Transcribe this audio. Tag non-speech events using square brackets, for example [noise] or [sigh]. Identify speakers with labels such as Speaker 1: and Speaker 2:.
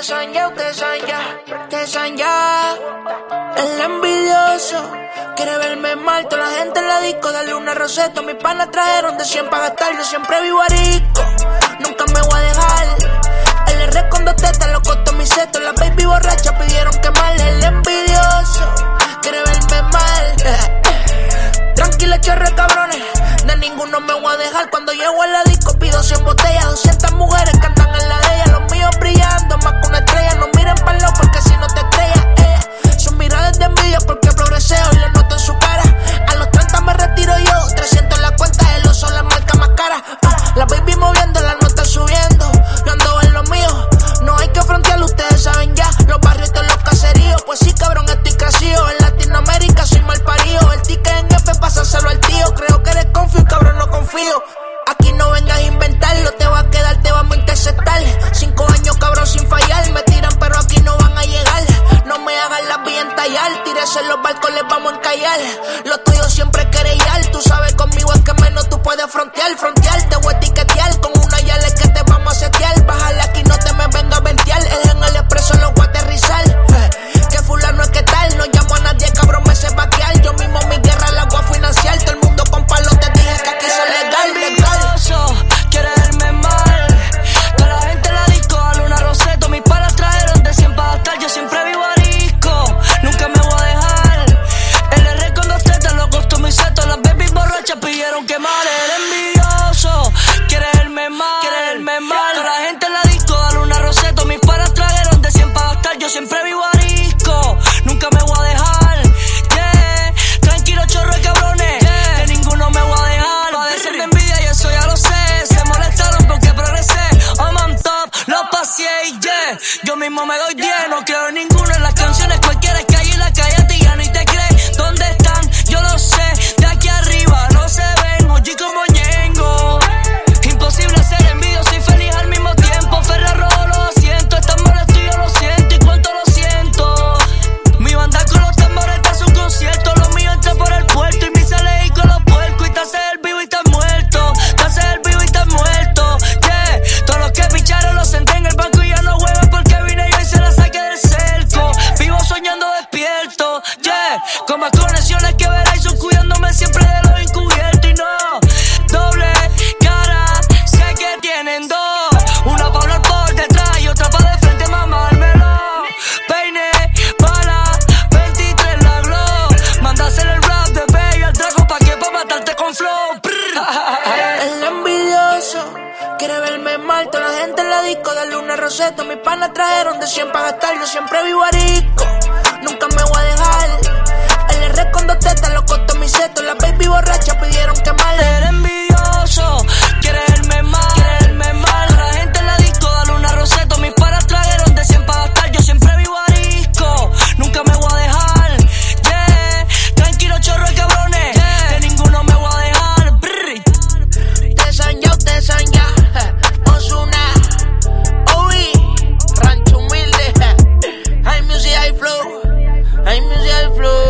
Speaker 1: te soñó, te soñó, te soñó. El envidioso quiere verme mal, toda la gente en la disco, dale una roseta. Mis panas trajeron de 100 para gastar, yo siempre vivo rico, nunca me voy a dejar. El R con dos tetas, lo costó mi seto, la baby borracha pidieron que mal. El envidioso quiere verme mal. [laughs] Tranquila, chorre, cabrones, de ninguno me voy a dejar. Cuando llego a la disco pido 100 botellas, en los barcos les vamos a encallar. los tuyos siempre querellar, tú sabes conmigo mismo
Speaker 2: me doy 10. la
Speaker 1: disco de luna roseta. Mis panas trajeron de 100 para gastar. Yo siempre vivo rico, nunca me voy a dejar. flow. Hay música
Speaker 2: de flow.